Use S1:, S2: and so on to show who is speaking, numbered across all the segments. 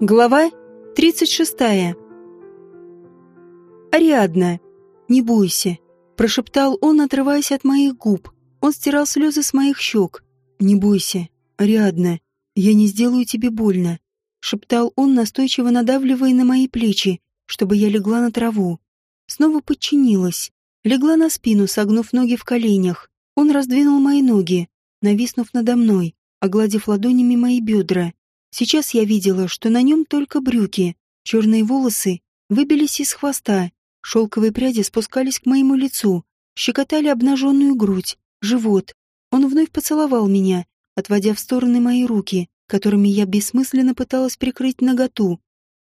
S1: Глава 36. «Ариадна, не бойся», — прошептал он, отрываясь от моих губ. Он стирал слезы с моих щек. «Не бойся, Ариадна, я не сделаю тебе больно», — шептал он, настойчиво надавливая на мои плечи, чтобы я легла на траву. Снова подчинилась. Легла на спину, согнув ноги в коленях. Он раздвинул мои ноги, нависнув надо мной, огладив ладонями мои бедра. Сейчас я видела, что на нем только брюки, черные волосы выбились из хвоста, шелковые пряди спускались к моему лицу, щекотали обнаженную грудь, живот. Он вновь поцеловал меня, отводя в стороны мои руки, которыми я бессмысленно пыталась прикрыть наготу.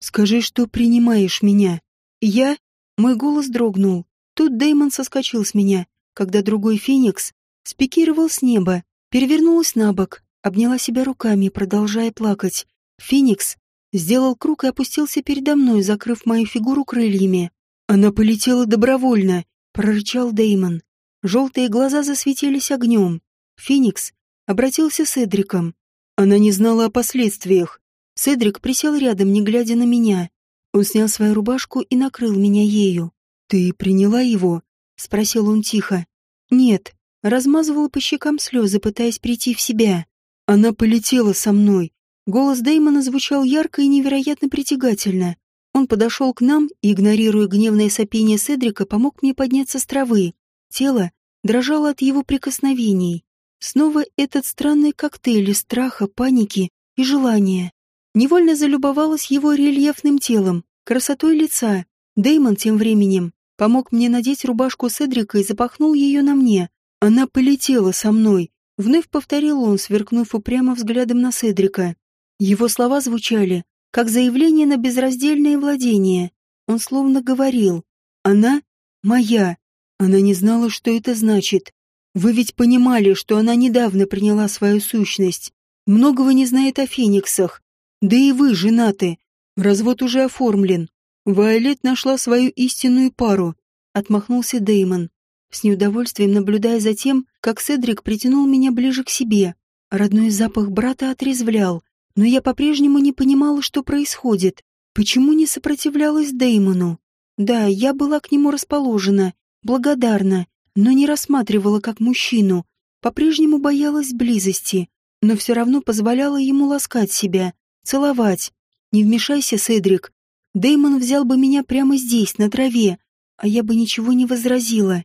S1: «Скажи, что принимаешь меня». Я... Мой голос дрогнул. Тут Дэймон соскочил с меня, когда другой феникс спикировал с неба, перевернулась на бок, обняла себя руками, продолжая плакать. Феникс сделал круг и опустился передо мной, закрыв мою фигуру крыльями. Она полетела добровольно, прорычал Деймон. Желтые глаза засветились огнем. Феникс обратился с Эдриком. Она не знала о последствиях. Седрик присел рядом, не глядя на меня. Он снял свою рубашку и накрыл меня ею. «Ты приняла его?» — спросил он тихо. «Нет», — размазывала по щекам слезы, пытаясь прийти в себя. Она полетела со мной. Голос Дэймона звучал ярко и невероятно притягательно. Он подошел к нам и, игнорируя гневное сопение Седрика, помог мне подняться с травы. Тело дрожало от его прикосновений. Снова этот странный коктейль из страха, паники и желания. Невольно залюбовалась его рельефным телом, красотой лица. Дэймон тем временем помог мне надеть рубашку Седрика и запахнул ее на мне. Она полетела со мной, Вновь повторил он, сверкнув упрямо взглядом на Седрика. Его слова звучали, как заявление на безраздельное владение. Он словно говорил «Она моя». Она не знала, что это значит. Вы ведь понимали, что она недавно приняла свою сущность. Многого не знает о фениксах. Да и вы женаты. Развод уже оформлен. Вайолет нашла свою истинную пару. Отмахнулся Деймон с неудовольствием наблюдая за тем, как Седрик притянул меня ближе к себе. Родной запах брата отрезвлял, но я по-прежнему не понимала, что происходит. Почему не сопротивлялась Деймону? Да, я была к нему расположена, благодарна, но не рассматривала как мужчину, по-прежнему боялась близости, но все равно позволяла ему ласкать себя, целовать. Не вмешайся, Седрик. Деймон взял бы меня прямо здесь, на траве, а я бы ничего не возразила.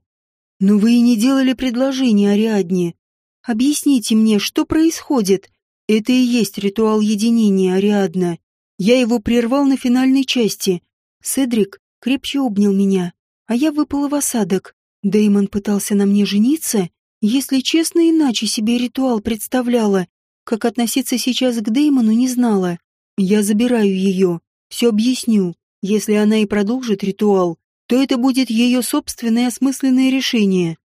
S1: Но вы и не делали предложение Ариадне. Объясните мне, что происходит? Это и есть ритуал единения Ариадна. Я его прервал на финальной части. Седрик крепче обнял меня, а я выпала в осадок. Дэймон пытался на мне жениться? Если честно, иначе себе ритуал представляла. Как относиться сейчас к Дэймону, не знала. Я забираю ее. Все объясню. Если она и продолжит ритуал, то это будет ее собственное осмысленное решение.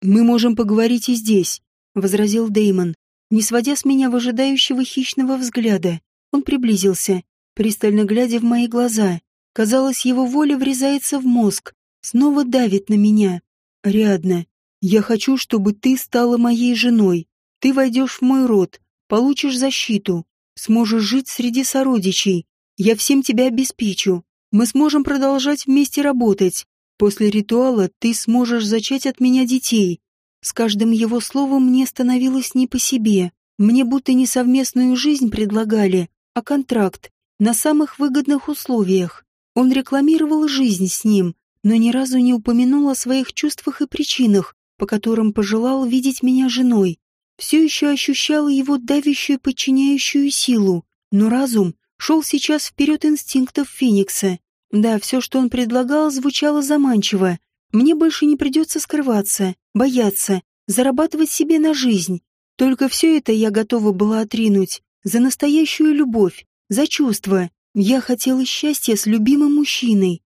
S1: Мы можем поговорить и здесь, возразил Деймон, не сводя с меня выжидающего хищного взгляда. Он приблизился, пристально глядя в мои глаза. Казалось, его воля врезается в мозг, снова давит на меня. Рядно. Я хочу, чтобы ты стала моей женой. Ты войдешь в мой род, получишь защиту, сможешь жить среди сородичей. Я всем тебя обеспечу. Мы сможем продолжать вместе работать. После ритуала ты сможешь зачать от меня детей. С каждым его словом мне становилось не по себе. Мне будто не совместную жизнь предлагали, а контракт на самых выгодных условиях. Он рекламировал жизнь с ним, но ни разу не упомянул о своих чувствах и причинах, по которым пожелал видеть меня женой. Все еще ощущала его давящую подчиняющую силу, но разум шел сейчас вперед инстинктов Феникса. Да, все, что он предлагал, звучало заманчиво. Мне больше не придется скрываться, бояться, зарабатывать себе на жизнь. Только все это я готова была отринуть. За настоящую любовь, за чувства. Я хотела счастья с любимым мужчиной.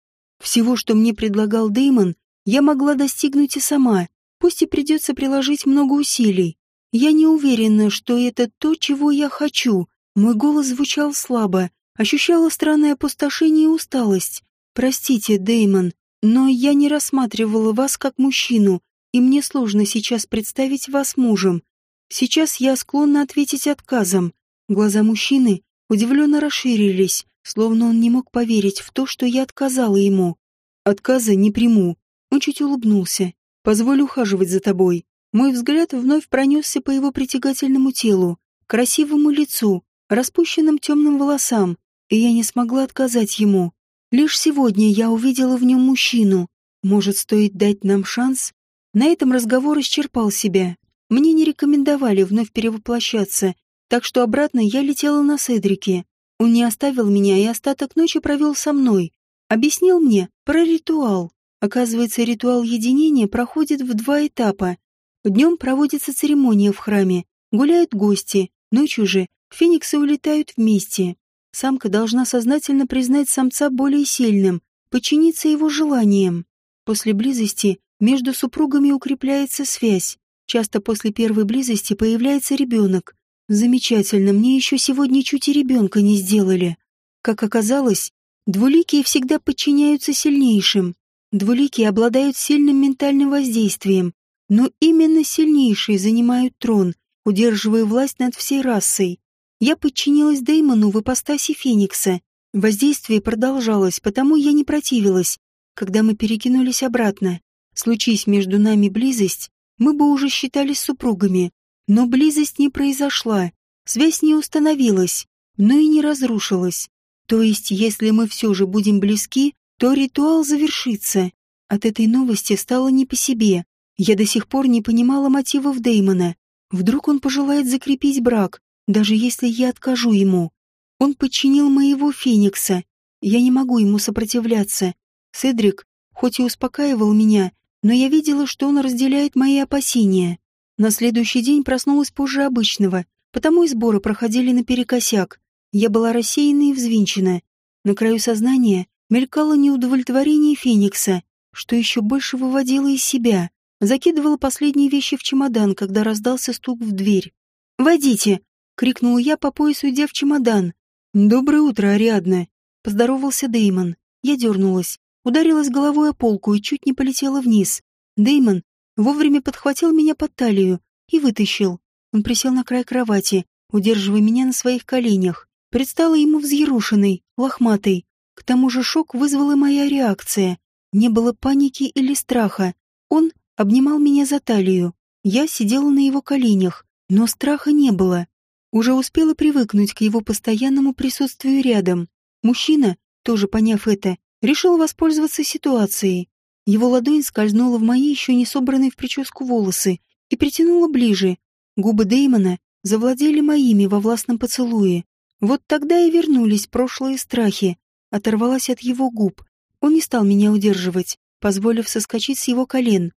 S1: Всего, что мне предлагал Деймон, я могла достигнуть и сама, пусть и придется приложить много усилий. Я не уверена, что это то, чего я хочу. Мой голос звучал слабо, Ощущала странное опустошение и усталость. Простите, Деймон, но я не рассматривала вас как мужчину, и мне сложно сейчас представить вас мужем. Сейчас я склонна ответить отказом. Глаза мужчины удивленно расширились, словно он не мог поверить в то, что я отказала ему. Отказа не приму. Он чуть улыбнулся. Позволь ухаживать за тобой. Мой взгляд вновь пронесся по его притягательному телу, красивому лицу, распущенным темным волосам, и я не смогла отказать ему. Лишь сегодня я увидела в нем мужчину. Может, стоит дать нам шанс? На этом разговор исчерпал себя. Мне не рекомендовали вновь перевоплощаться, так что обратно я летела на Седрике. Он не оставил меня и остаток ночи провел со мной. Объяснил мне про ритуал. Оказывается, ритуал единения проходит в два этапа. Днем проводится церемония в храме, гуляют гости, ночью же фениксы улетают вместе. Самка должна сознательно признать самца более сильным, подчиниться его желаниям. После близости между супругами укрепляется связь. Часто после первой близости появляется ребенок. Замечательно, мне еще сегодня чуть и ребенка не сделали. Как оказалось, двуликие всегда подчиняются сильнейшим. Двуликие обладают сильным ментальным воздействием, но именно сильнейшие занимают трон, удерживая власть над всей расой. Я подчинилась Деймону в ипостаси Феникса. Воздействие продолжалось, потому я не противилась. Когда мы перекинулись обратно, случись между нами близость, мы бы уже считались супругами. Но близость не произошла, связь не установилась, но и не разрушилась. То есть, если мы все же будем близки, то ритуал завершится. От этой новости стало не по себе. Я до сих пор не понимала мотивов Деймона. Вдруг он пожелает закрепить брак, даже если я откажу ему. Он подчинил моего Феникса. Я не могу ему сопротивляться. Седрик, хоть и успокаивал меня, но я видела, что он разделяет мои опасения. На следующий день проснулась позже обычного, потому и сборы проходили наперекосяк. Я была рассеяна и взвинчена. На краю сознания мелькало неудовлетворение Феникса, что еще больше выводило из себя. Закидывала последние вещи в чемодан, когда раздался стук в дверь. «Водите!» — крикнул я по поясу, идя в чемодан. «Доброе утро, Ариадна!» — поздоровался Деймон. Я дернулась, ударилась головой о полку и чуть не полетела вниз. Деймон вовремя подхватил меня под талию и вытащил. Он присел на край кровати, удерживая меня на своих коленях. Предстала ему взъерушенной, лохматой, к тому же шок вызвала моя реакция. Не было паники или страха. Он обнимал меня за талию. Я сидела на его коленях, но страха не было. Уже успела привыкнуть к его постоянному присутствию рядом. Мужчина, тоже поняв это, решил воспользоваться ситуацией. Его ладонь скользнула в мои еще не собранные в прическу волосы и притянула ближе. Губы Деймона завладели моими во властном поцелуе. Вот тогда и вернулись прошлые страхи, оторвалась от его губ. Он не стал меня удерживать, позволив соскочить с его колен.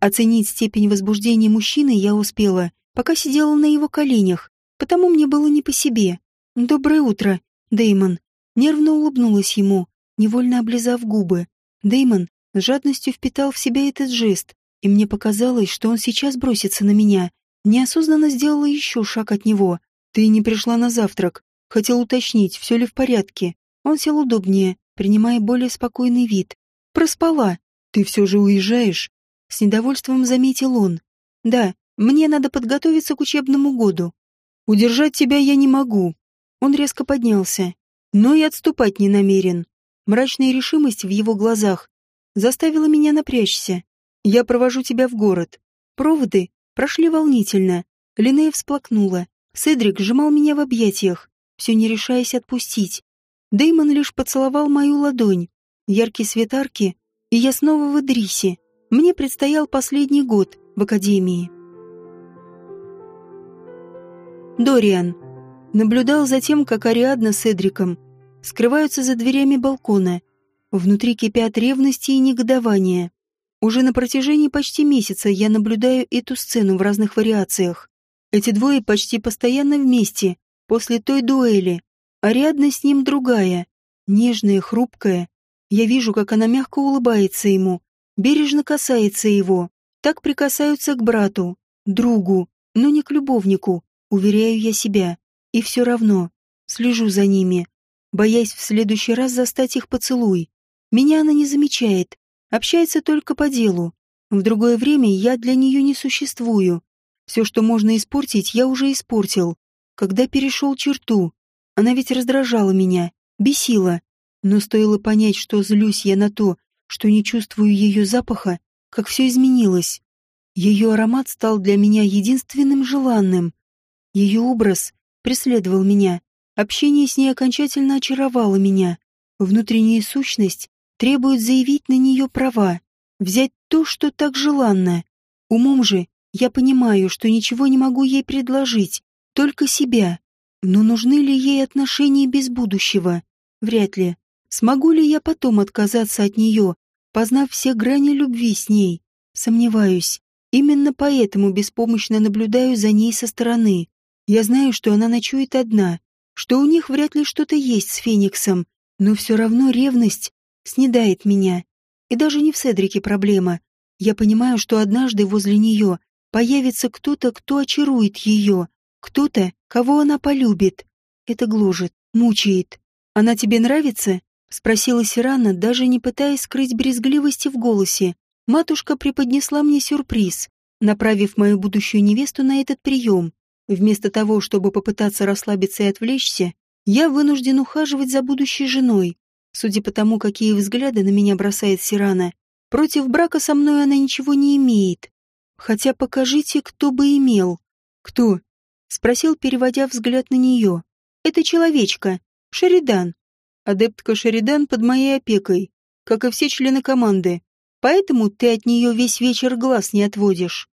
S1: Оценить степень возбуждения мужчины я успела, пока сидела на его коленях, потому мне было не по себе. «Доброе утро, Деймон». Нервно улыбнулась ему, невольно облизав губы. Деймон с жадностью впитал в себя этот жест, и мне показалось, что он сейчас бросится на меня. Неосознанно сделала еще шаг от него. «Ты не пришла на завтрак. Хотел уточнить, все ли в порядке. Он сел удобнее, принимая более спокойный вид. «Проспала. Ты все же уезжаешь?» С недовольством заметил он. «Да, мне надо подготовиться к учебному году. Удержать тебя я не могу». Он резко поднялся, но и отступать не намерен. Мрачная решимость в его глазах заставила меня напрячься. «Я провожу тебя в город». Проводы прошли волнительно. Линея всплакнула. Седрик сжимал меня в объятиях, все не решаясь отпустить. Дэймон лишь поцеловал мою ладонь. Яркий свет арки, и я снова в Идрисе. Мне предстоял последний год в академии. Дориан наблюдал за тем, как Ариадна с Эдриком скрываются за дверями балкона. Внутри кипят ревности и негодование. Уже на протяжении почти месяца я наблюдаю эту сцену в разных вариациях. Эти двое почти постоянно вместе, после той дуэли, Ариадна с ним другая, нежная, хрупкая. Я вижу, как она мягко улыбается ему, бережно касается его. Так прикасаются к брату, другу, но не к любовнику, уверяю я себя. И все равно, слежу за ними, боясь в следующий раз застать их поцелуй. Меня она не замечает, общается только по делу. В другое время я для нее не существую. Все, что можно испортить, я уже испортил. Когда перешел черту, она ведь раздражала меня, бесило. Но стоило понять, что злюсь я на то, что не чувствую ее запаха, как все изменилось. Ее аромат стал для меня единственным желанным. Ее образ преследовал меня. Общение с ней окончательно очаровало меня. Внутренняя сущность требует заявить на нее права, взять то, что так желанно. Умом же я понимаю, что ничего не могу ей предложить, только себя. Но нужны ли ей отношения без будущего? Вряд ли. Смогу ли я потом отказаться от нее, познав все грани любви с ней? Сомневаюсь. Именно поэтому беспомощно наблюдаю за ней со стороны. Я знаю, что она ночует одна, что у них вряд ли что-то есть с Фениксом, но все равно ревность снедает меня. И даже не в Седрике проблема. Я понимаю, что однажды возле нее появится кто-то, кто очарует ее, кто-то, кого она полюбит. Это гложет, мучает. «Она тебе нравится?» — спросила Сирана, даже не пытаясь скрыть брезгливости в голосе. Матушка преподнесла мне сюрприз, направив мою будущую невесту на этот прием. Вместо того, чтобы попытаться расслабиться и отвлечься, я вынужден ухаживать за будущей женой. Судя по тому, какие взгляды на меня бросает Сирана, против брака со мной она ничего не имеет. Хотя покажите, кто бы имел. Кто? Спросил, переводя взгляд на нее. Это человечка, Шеридан. Адептка Шеридан под моей опекой, как и все члены команды. Поэтому ты от нее весь вечер глаз не отводишь.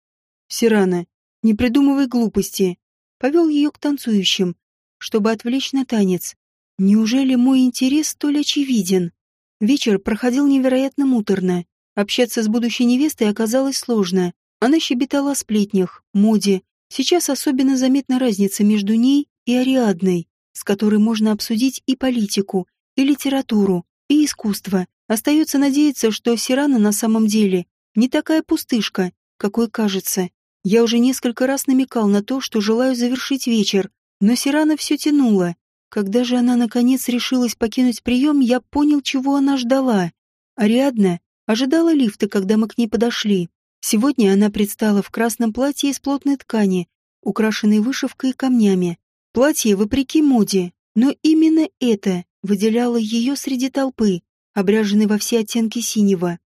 S1: Сирана, не придумывай глупости. Повел ее к танцующим, чтобы отвлечь на танец. Неужели мой интерес столь очевиден? Вечер проходил невероятно муторно. Общаться с будущей невестой оказалось сложно. Она щебетала о сплетнях, моде. Сейчас особенно заметна разница между ней и Ариадной, с которой можно обсудить и политику, и литературу, и искусство. Остается надеяться, что Сирана на самом деле не такая пустышка, какой кажется. Я уже несколько раз намекал на то, что желаю завершить вечер, но Сирана все тянула. Когда же она наконец решилась покинуть прием, я понял, чего она ждала. Ариадна ожидала лифта, когда мы к ней подошли. Сегодня она предстала в красном платье из плотной ткани, украшенной вышивкой и камнями. Платье вопреки моде, но именно это выделяло ее среди толпы, обряженный во все оттенки синего.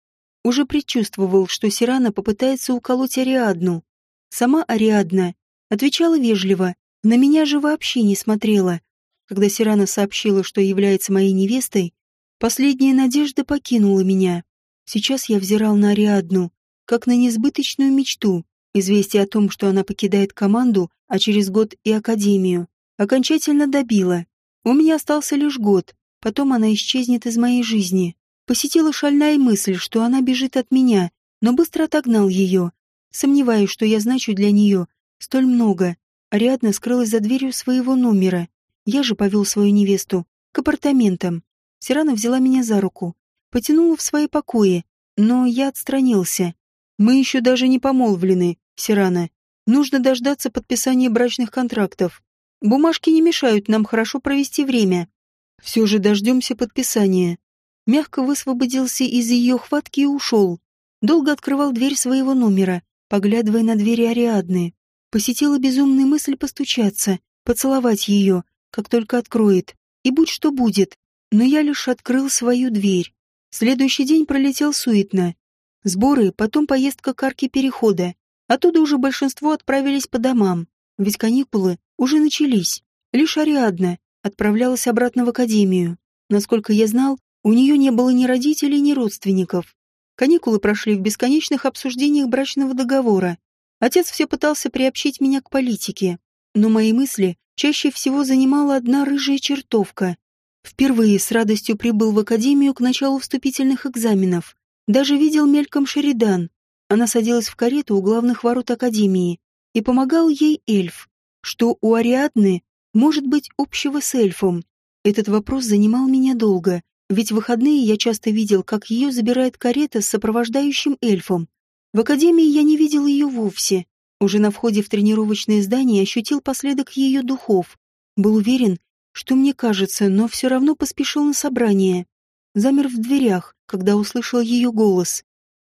S1: Уже предчувствовал, что Сирана попытается уколоть Ариадну. Сама Ариадна отвечала вежливо, на меня же вообще не смотрела. Когда Сирана сообщила, что является моей невестой, последняя надежда покинула меня. Сейчас я взирал на Ариадну, как на несбыточную мечту. Известие о том, что она покидает команду, а через год и Академию, окончательно добило. У меня остался лишь год, Потом она исчезнет из моей жизни. Посетила шальная мысль, что она бежит от меня, но быстро отогнал ее. Сомневаюсь, что я значу для нее столь много. Ариадна скрылась за дверью своего номера. Я же повел свою невесту к апартаментам. Сирана взяла меня за руку, потянула в свои покои, но я отстранился. Мы еще даже не помолвлены, Сирана. Нужно дождаться подписания брачных контрактов. Бумажки не мешают нам хорошо провести время. Все же дождемся подписания. Мягко высвободился из ее хватки и ушел. Долго открывал дверь своего номера, поглядывая на двери Ариадны. Посетила безумная мысль постучаться, поцеловать ее, как только откроет. И будь что будет. Но я лишь открыл свою дверь. Следующий день пролетел суетно. Сборы, потом поездка к арке перехода. Оттуда уже большинство отправились по домам, ведь каникулы уже начались. Лишь Ариадна, отправлялась обратно в академию. Насколько я знал, у нее не было ни родителей, ни родственников. Каникулы прошли в бесконечных обсуждениях брачного договора. Отец все пытался приобщить меня к политике, но мои мысли чаще всего занимала одна рыжая чертовка. Впервые с радостью прибыл в академию к началу вступительных экзаменов. Даже видел мельком Шеридан. Она садилась в карету у главных ворот академии, и помогал ей эльф, что у Ариадны может быть общего с эльфом? Этот вопрос занимал меня долго, ведь в выходные я часто видел, как ее забирает карета с сопровождающим эльфом. В академии я не видел ее вовсе. Уже на входе в тренировочное здание ощутил последок ее духов. Был уверен, что мне кажется, но все равно поспешил на собрание. Замер в дверях, когда услышал ее голос.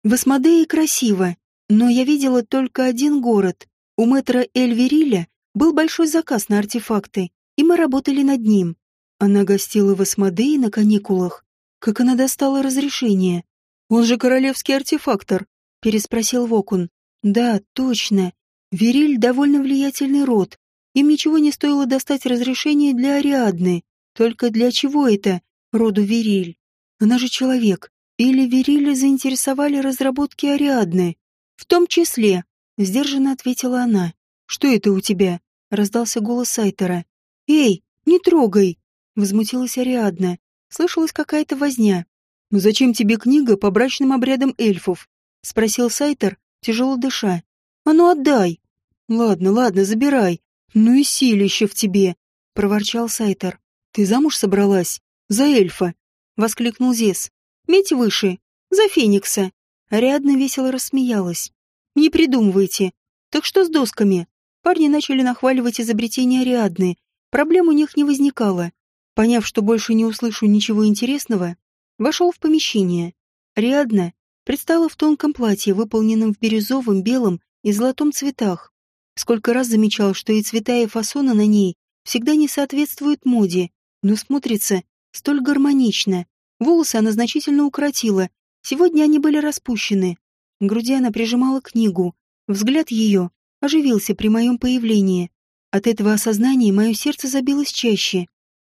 S1: В Асмодее красиво, но я видела только один город. У мэтра Эльвериля был большой заказ на артефакты, и мы работали над ним. Она гостила в Асмодее на каникулах. Как она достала разрешение? Он же королевский артефактор, переспросил Вокун. Да, точно. Вериль довольно влиятельный род. Им ничего не стоило достать разрешение для Ариадны. Только для чего это, роду Вериль? Она же человек. Или Верили заинтересовали разработки Ариадны? В том числе, сдержанно ответила она. Что это у тебя? Раздался голос Сайтера. Эй, не трогай! Возмутилась Ариадна. Слышалась какая-то возня. «Ну зачем тебе книга по брачным обрядам эльфов?» — спросил Сайтер, тяжело дыша. «А ну отдай!» «Ладно, ладно, забирай. Ну и силище в тебе!» — проворчал Сайтер. «Ты замуж собралась? За эльфа!» — воскликнул Зес. «Медь выше! За Феникса!» Ариадна весело рассмеялась. «Не придумывайте. Так что с досками?» Парни начали нахваливать изобретение Ариадны. Проблем у них не возникало. Поняв, что больше не услышу ничего интересного, вошел в помещение. Ариадна предстала в тонком платье, выполненном в бирюзовом, белом и золотом цветах. Сколько раз замечал, что и цвета, и фасона на ней всегда не соответствуют моде, но смотрится столь гармонично. Волосы она значительно укоротила, сегодня они были распущены. Груди она прижимала книгу. Взгляд ее оживился при моем появлении. От этого осознания мое сердце забилось чаще.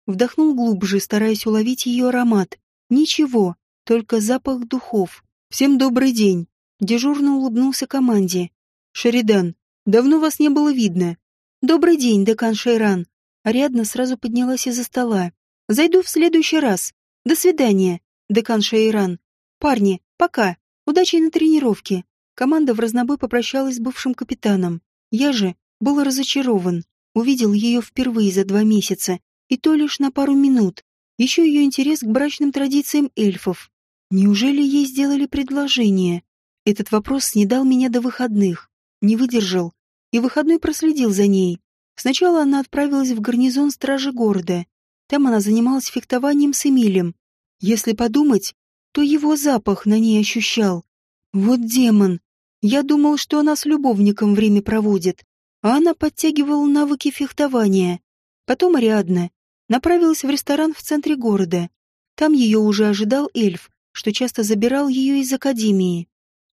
S1: Вдохнул глубже, стараясь уловить ее аромат. Ничего, только запах духов. «Всем добрый день!» Дежурно улыбнулся команде. «Шеридан, давно вас не было видно». «Добрый день, декан Шейран». Ариадна сразу поднялась из-за стола. «Зайду в следующий раз. До свидания, декан Шейран. Парни, пока. Удачи на тренировке». Команда в разнобой попрощалась с бывшим капитаном. Я же был разочарован. Увидел ее впервые за два месяца, и то лишь на пару минут. Еще ее интерес к брачным традициям эльфов. Неужели ей сделали предложение? Этот вопрос не дал меня до выходных. Не выдержал. И выходной проследил за ней. Сначала она отправилась в гарнизон стражи города. Там она занималась фехтованием с Эмилем. Если подумать, то его запах на ней ощущал. Вот демон. Я думал, что она с любовником время проводит, а она подтягивала навыки фехтования. Потом Ариадна направилась в ресторан в центре города. Там ее уже ожидал эльф, что часто забирал ее из академии.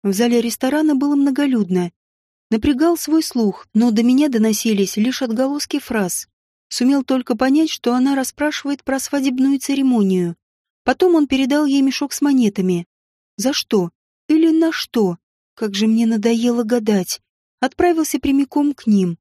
S1: В зале ресторана было многолюдно. Напрягал свой слух, но до меня доносились лишь отголоски фраз. Сумел только понять, что она расспрашивает про свадебную церемонию. Потом он передал ей мешок с монетами. За что? Или на что? Как же мне надоело гадать. Отправился прямиком к ним.